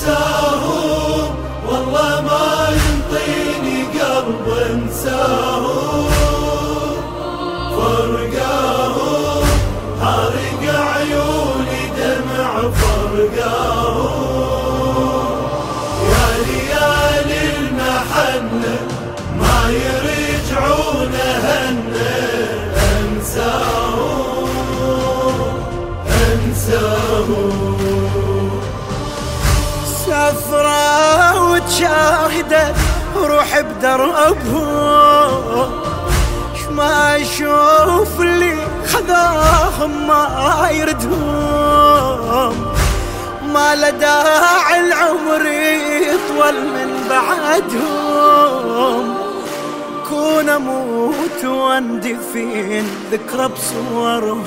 انساه والله ما ينطيني قلب انساه. شاهدة روح بدربهم ما أشوف اللي خذاهم ما يردهم. ما له داعي العمر يطول من بعدهم. كون أموت وأندفن ذكرى بصورهم.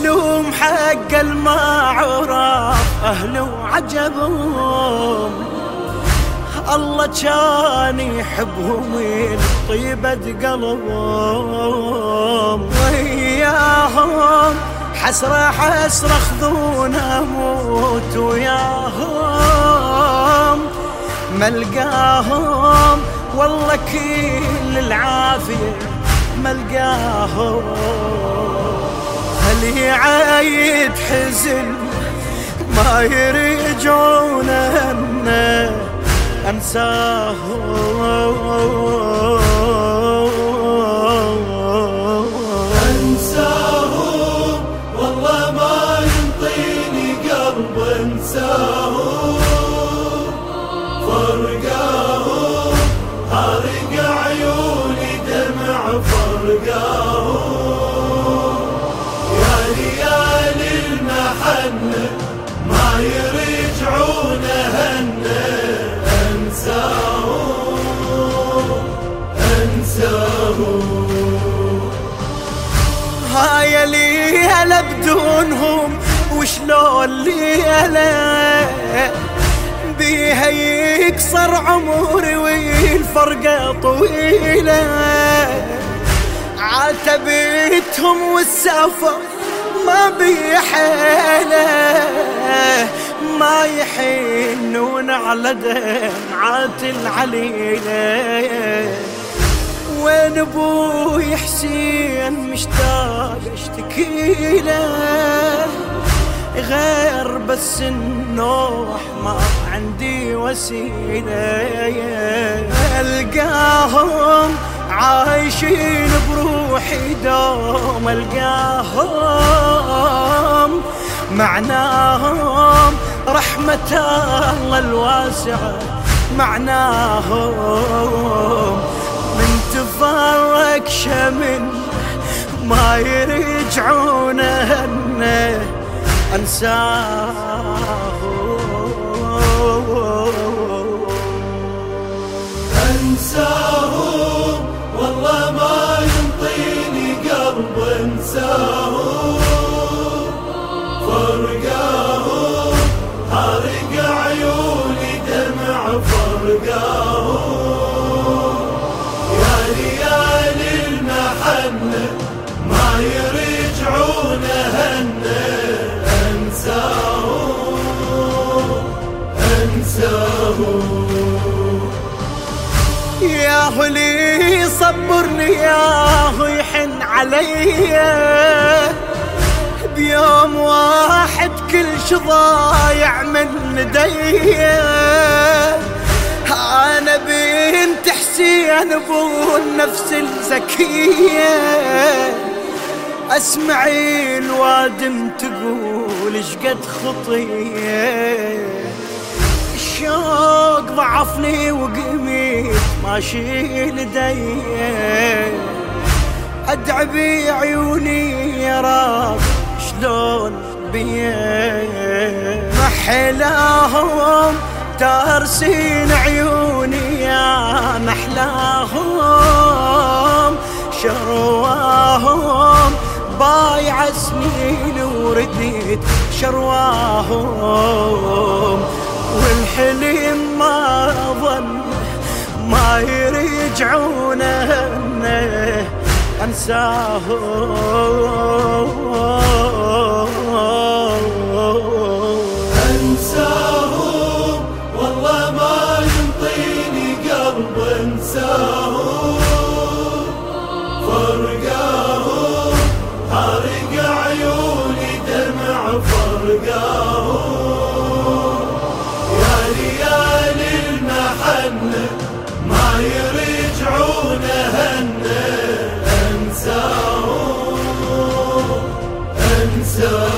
يلوم حق الما عرف اهله وعجبهم. الله كان يحبهم طيبة قلبهم وياهم حسرة حسرة خذون أموت وياهم. ملقاهم والله كل العافية ملقاهم. يعايد حزن ما يرجعون أنساهم هاي لي هلا بدونهم وشلون لي هلا؟ بيها يكسر عمري والفرقة طويلة. عاتبتهم والسفر ما بيحيلة ما يحنون على دمعات العليلة. وين أبوي حسين مشتاق اشتكي له غير بس النوح ما عندي وسيلة. ألقاهم عايشين بروحي دوم القاهم. معناهم رحمة الله الواسعة. معناهم من تفرق شمل ما يرجعون انساه أنساهم. عيوني دمع فرقاهم. يرجعون هنا أنساهم أنساهم. يا هلي صبرني يا يحن علي. بيوم واحد كل شي ضايع من ندي أنا بنت حسين ابو النفس الزكية. اسمعي الوادم تقول شقد خطية. الشوق ضعفني وقميت ماشي لدي. أدعي بعيوني يا رب شلون بيه محلاهم تارسين عيوني يا محلاهم. شرواهم بايع سنين ورديت شرواهم والحلم ما ظن ما يرجعون. أنساهم. So.